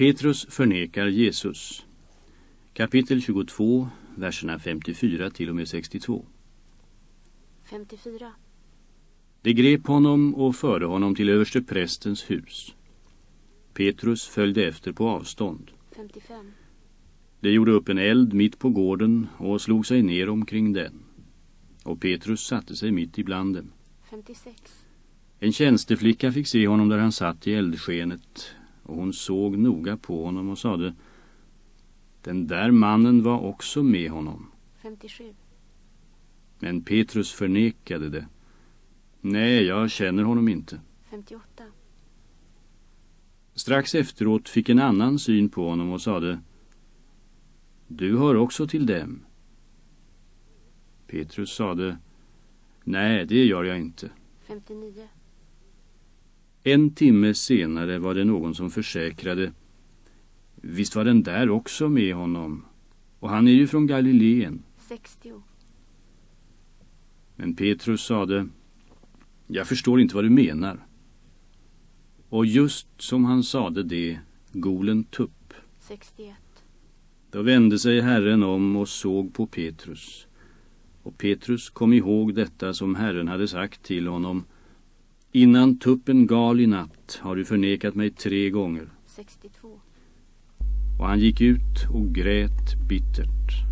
Petrus förnekar Jesus. Kapitel 22, verserna 54 till och med 62. 54. De grep honom och förde honom till överste prästens hus. Petrus följde efter på avstånd. 55. De gjorde upp en eld mitt på gården och slog sig ner omkring den. Och Petrus satte sig mitt ibland dem. 56. En tjänsteflicka fick se honom där han satt i eldskenet och hon såg noga på honom och sade Den där mannen var också med honom. 57. Men Petrus förnekade det. Nej, jag känner honom inte. 58. Strax efteråt fick en annan syn på honom och sade Du hör också till dem. Petrus sade Nej, det gör jag inte. 59. En timme senare var det någon som försäkrade Visst var den där också med honom och han är ju från Galileen. 60. Men Petrus sade Jag förstår inte vad du menar. Och just som han sade det golen tupp. 61. Då vände sig Herren om och såg på Petrus. Och Petrus kom ihåg detta som Herren hade sagt till honom. Innan tuppen gal i natt har du förnekat mig tre gånger. 62. Och han gick ut och grät bittert.